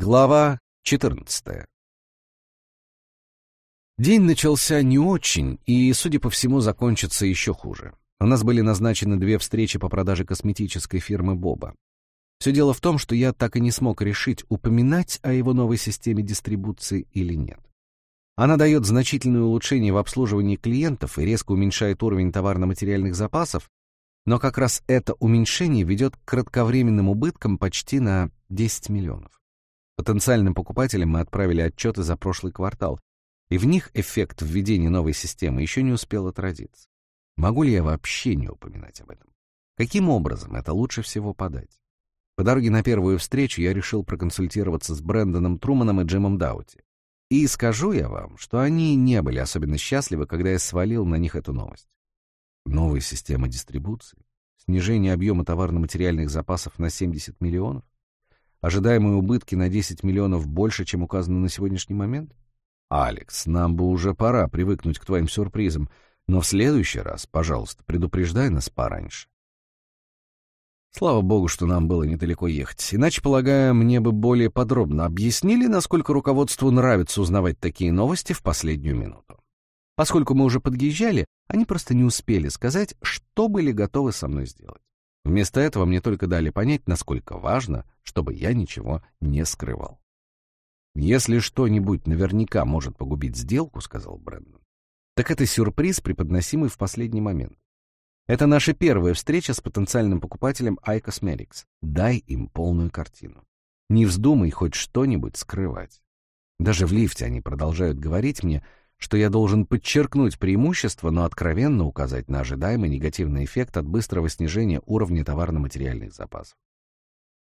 Глава 14. День начался не очень и, судя по всему, закончится еще хуже. У нас были назначены две встречи по продаже косметической фирмы Боба. Все дело в том, что я так и не смог решить, упоминать о его новой системе дистрибуции или нет. Она дает значительное улучшение в обслуживании клиентов и резко уменьшает уровень товарно-материальных запасов, но как раз это уменьшение ведет к кратковременным убыткам почти на 10 миллионов. Потенциальным покупателям мы отправили отчеты за прошлый квартал, и в них эффект введения новой системы еще не успел отразиться. Могу ли я вообще не упоминать об этом? Каким образом это лучше всего подать? По дороге на первую встречу я решил проконсультироваться с Брэндоном Труманом и Джимом Даути. И скажу я вам, что они не были особенно счастливы, когда я свалил на них эту новость. Новая система дистрибуции, снижение объема товарно-материальных запасов на 70 миллионов, ожидаемые убытки на 10 миллионов больше, чем указано на сегодняшний момент? Алекс, нам бы уже пора привыкнуть к твоим сюрпризам, но в следующий раз, пожалуйста, предупреждай нас пораньше. Слава богу, что нам было недалеко ехать. Иначе, полагаю, мне бы более подробно объяснили, насколько руководству нравится узнавать такие новости в последнюю минуту. Поскольку мы уже подъезжали, они просто не успели сказать, что были готовы со мной сделать. Вместо этого мне только дали понять, насколько важно, чтобы я ничего не скрывал. «Если что-нибудь наверняка может погубить сделку», — сказал Брэндон, так это сюрприз, преподносимый в последний момент. Это наша первая встреча с потенциальным покупателем iCosmetics. Дай им полную картину. Не вздумай хоть что-нибудь скрывать. Даже в лифте они продолжают говорить мне, что я должен подчеркнуть преимущество, но откровенно указать на ожидаемый негативный эффект от быстрого снижения уровня товарно-материальных запасов.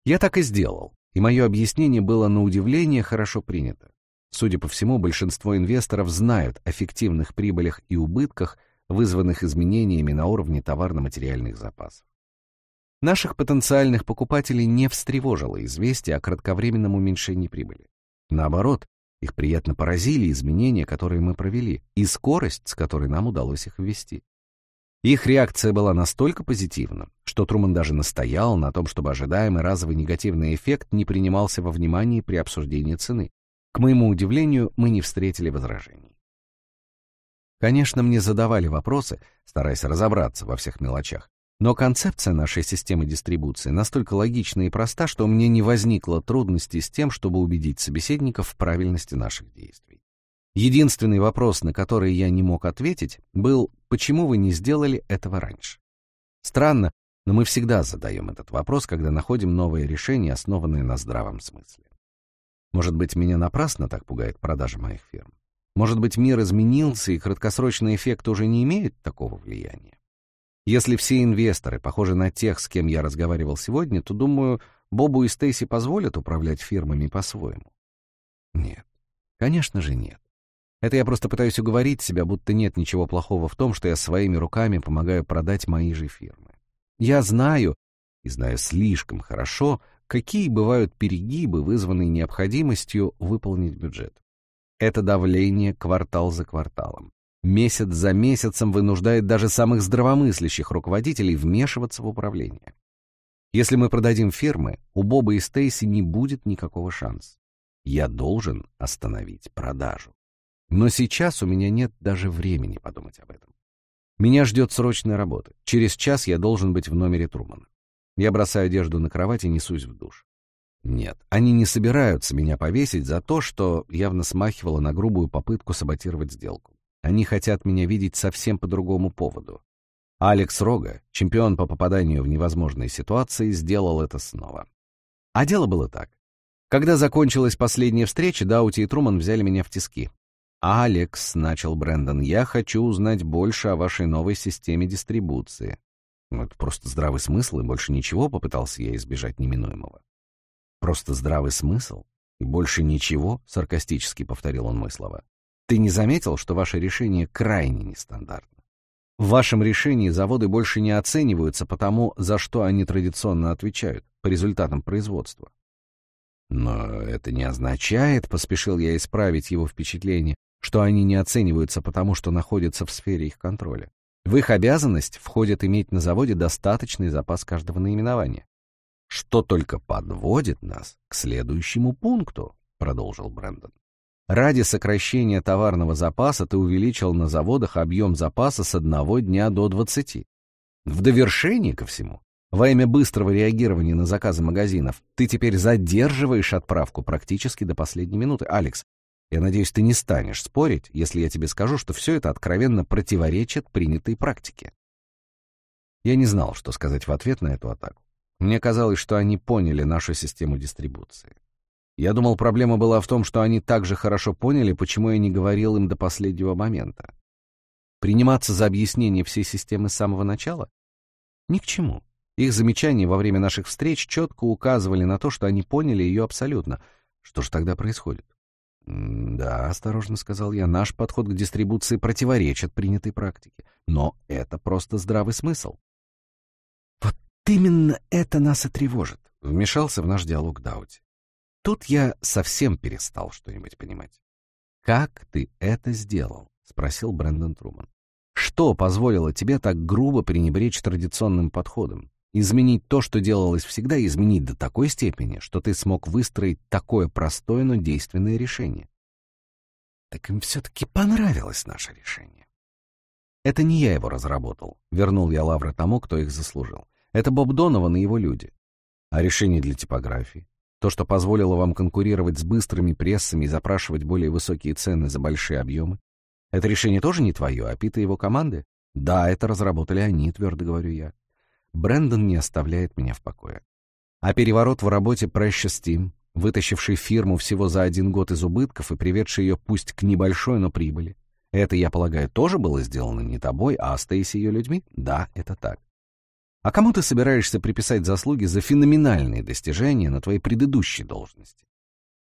Я так и сделал, и мое объяснение было на удивление хорошо принято. Судя по всему, большинство инвесторов знают о фиктивных прибылях и убытках, вызванных изменениями на уровне товарно-материальных запасов. Наших потенциальных покупателей не встревожило известие о кратковременном уменьшении прибыли. Наоборот, их приятно поразили изменения, которые мы провели, и скорость, с которой нам удалось их ввести. Их реакция была настолько позитивна, что Труман даже настоял на том, чтобы ожидаемый разовый негативный эффект не принимался во внимание при обсуждении цены. К моему удивлению, мы не встретили возражений. Конечно, мне задавали вопросы, стараясь разобраться во всех мелочах. Но концепция нашей системы дистрибуции настолько логична и проста, что мне не возникло трудностей с тем, чтобы убедить собеседников в правильности наших действий. Единственный вопрос, на который я не мог ответить, был, почему вы не сделали этого раньше? Странно, но мы всегда задаем этот вопрос, когда находим новые решения, основанные на здравом смысле. Может быть, меня напрасно так пугает продажа моих фирм? Может быть, мир изменился, и краткосрочный эффект уже не имеет такого влияния? Если все инвесторы похожи на тех, с кем я разговаривал сегодня, то, думаю, Бобу и Стейси позволят управлять фирмами по-своему. Нет, конечно же нет. Это я просто пытаюсь уговорить себя, будто нет ничего плохого в том, что я своими руками помогаю продать мои же фирмы. Я знаю, и знаю слишком хорошо, какие бывают перегибы, вызванные необходимостью выполнить бюджет. Это давление квартал за кварталом. Месяц за месяцем вынуждает даже самых здравомыслящих руководителей вмешиваться в управление. Если мы продадим фирмы, у Боба и Стейси не будет никакого шанса. Я должен остановить продажу. Но сейчас у меня нет даже времени подумать об этом. Меня ждет срочная работа. Через час я должен быть в номере Трумана. Я бросаю одежду на кровать и несусь в душ. Нет, они не собираются меня повесить за то, что явно смахивало на грубую попытку саботировать сделку. Они хотят меня видеть совсем по другому поводу. Алекс Рога, чемпион по попаданию в невозможные ситуации, сделал это снова. А дело было так. Когда закончилась последняя встреча, Даути и Труман взяли меня в тиски. «Алекс», — начал Брэндон, — «я хочу узнать больше о вашей новой системе дистрибуции». Ну, это просто здравый смысл, и больше ничего попытался я избежать неминуемого. Просто здравый смысл? И больше ничего, саркастически повторил он мои слова. Ты не заметил, что ваше решение крайне нестандартно? В вашем решении заводы больше не оцениваются по тому, за что они традиционно отвечают, по результатам производства. Но это не означает, поспешил я исправить его впечатление, что они не оцениваются потому, что находятся в сфере их контроля. В их обязанность входит иметь на заводе достаточный запас каждого наименования. что только подводит нас к следующему пункту, продолжил Брэндон. Ради сокращения товарного запаса ты увеличил на заводах объем запаса с одного дня до двадцати. В довершение ко всему, во имя быстрого реагирования на заказы магазинов, ты теперь задерживаешь отправку практически до последней минуты. Алекс, я надеюсь, ты не станешь спорить, если я тебе скажу, что все это откровенно противоречит принятой практике. Я не знал, что сказать в ответ на эту атаку. Мне казалось, что они поняли нашу систему дистрибуции. Я думал, проблема была в том, что они также хорошо поняли, почему я не говорил им до последнего момента. Приниматься за объяснение всей системы с самого начала? Ни к чему. Их замечания во время наших встреч четко указывали на то, что они поняли ее абсолютно. Что же тогда происходит? «Да», — осторожно сказал я, — «наш подход к дистрибуции противоречит принятой практике. Но это просто здравый смысл». «Вот именно это нас и тревожит», — вмешался в наш диалог Даути. Тут я совсем перестал что-нибудь понимать. «Как ты это сделал?» — спросил Брэндон Труман. «Что позволило тебе так грубо пренебречь традиционным подходом? Изменить то, что делалось всегда, изменить до такой степени, что ты смог выстроить такое простое, но действенное решение?» «Так им все-таки понравилось наше решение». «Это не я его разработал», — вернул я лавры тому, кто их заслужил. «Это Боб Донован и его люди. А решение для типографии? То, что позволило вам конкурировать с быстрыми прессами и запрашивать более высокие цены за большие объемы. Это решение тоже не твое, а Пита его команды? Да, это разработали они, твердо говорю я. Брэндон не оставляет меня в покое. А переворот в работе Precious Team, вытащивший фирму всего за один год из убытков и приведший ее пусть к небольшой, но прибыли, это, я полагаю, тоже было сделано не тобой, а Стейси ее людьми? Да, это так. А кому ты собираешься приписать заслуги за феноменальные достижения на твоей предыдущей должности?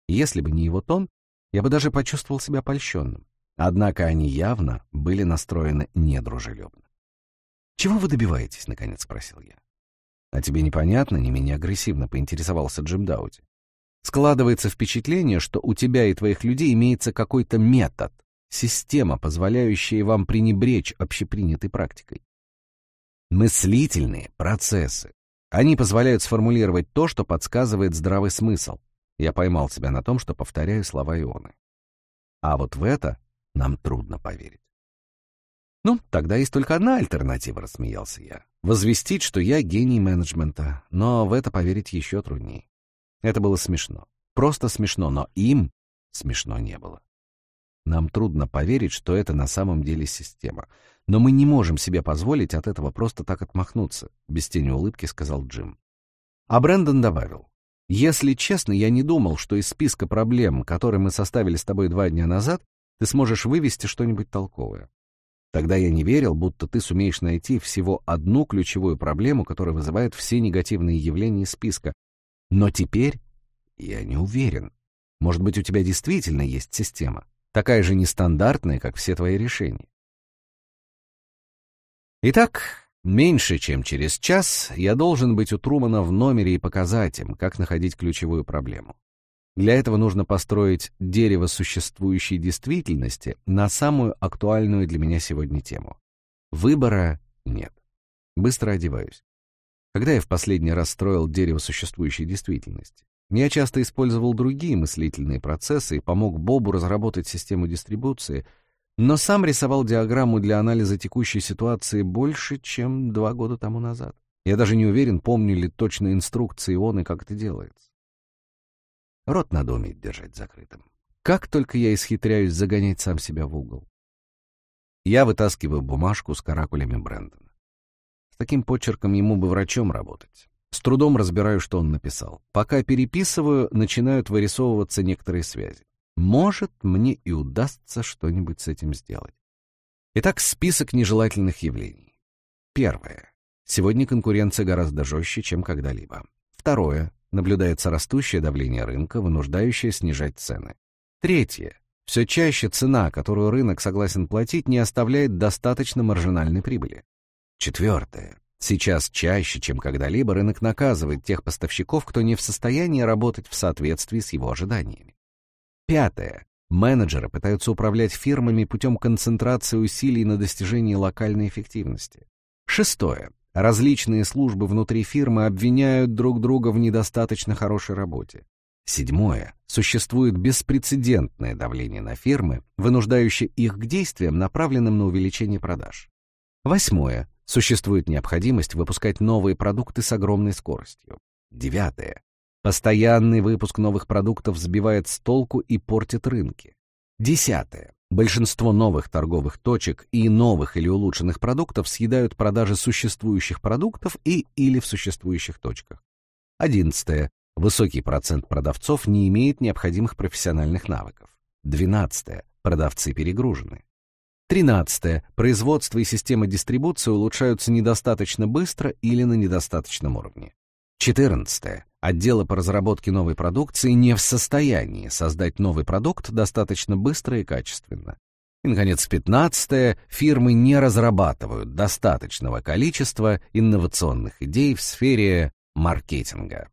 Если бы не его тон, я бы даже почувствовал себя польщенным. Однако они явно были настроены недружелюбно. «Чего вы добиваетесь?» — наконец спросил я. «А тебе непонятно?» — не менее агрессивно поинтересовался Джим Даути. «Складывается впечатление, что у тебя и твоих людей имеется какой-то метод, система, позволяющая вам пренебречь общепринятой практикой мыслительные процессы. Они позволяют сформулировать то, что подсказывает здравый смысл. Я поймал себя на том, что повторяю слова Ионы. А вот в это нам трудно поверить. Ну, тогда есть только одна альтернатива, рассмеялся я. Возвестить, что я гений менеджмента, но в это поверить еще труднее. Это было смешно. Просто смешно, но им смешно не было. Нам трудно поверить, что это на самом деле система. Но мы не можем себе позволить от этого просто так отмахнуться, без тени улыбки сказал Джим. А Брэндон добавил. Если честно, я не думал, что из списка проблем, которые мы составили с тобой два дня назад, ты сможешь вывести что-нибудь толковое. Тогда я не верил, будто ты сумеешь найти всего одну ключевую проблему, которая вызывает все негативные явления списка. Но теперь я не уверен. Может быть, у тебя действительно есть система такая же нестандартная, как все твои решения. Итак, меньше чем через час я должен быть у Трумана в номере и показать им, как находить ключевую проблему. Для этого нужно построить дерево существующей действительности на самую актуальную для меня сегодня тему. Выбора нет. Быстро одеваюсь. Когда я в последний раз строил дерево существующей действительности? Я часто использовал другие мыслительные процессы и помог Бобу разработать систему дистрибуции, но сам рисовал диаграмму для анализа текущей ситуации больше, чем два года тому назад. Я даже не уверен, помню ли точно инструкции он и как это делается. Рот надо уметь держать закрытым. Как только я исхитряюсь загонять сам себя в угол. Я вытаскиваю бумажку с каракулями Брэндона. С таким почерком ему бы врачом работать. С трудом разбираю, что он написал. Пока переписываю, начинают вырисовываться некоторые связи. Может, мне и удастся что-нибудь с этим сделать. Итак, список нежелательных явлений. Первое. Сегодня конкуренция гораздо жестче, чем когда-либо. Второе. Наблюдается растущее давление рынка, вынуждающее снижать цены. Третье. Все чаще цена, которую рынок согласен платить, не оставляет достаточно маржинальной прибыли. Четвертое. Сейчас чаще, чем когда-либо, рынок наказывает тех поставщиков, кто не в состоянии работать в соответствии с его ожиданиями. Пятое. Менеджеры пытаются управлять фирмами путем концентрации усилий на достижении локальной эффективности. Шестое. Различные службы внутри фирмы обвиняют друг друга в недостаточно хорошей работе. Седьмое. Существует беспрецедентное давление на фирмы, вынуждающее их к действиям, направленным на увеличение продаж. Восьмое. Существует необходимость выпускать новые продукты с огромной скоростью. Девятое. Постоянный выпуск новых продуктов сбивает с толку и портит рынки. Десятое. Большинство новых торговых точек и новых или улучшенных продуктов съедают продажи существующих продуктов и или в существующих точках. Одиннадцатое. Высокий процент продавцов не имеет необходимых профессиональных навыков. Двенадцатое. Продавцы перегружены. Тринадцатое. Производство и система дистрибуции улучшаются недостаточно быстро или на недостаточном уровне. Четырнадцатое. Отделы по разработке новой продукции не в состоянии создать новый продукт достаточно быстро и качественно. И, наконец, пятнадцатое. Фирмы не разрабатывают достаточного количества инновационных идей в сфере маркетинга.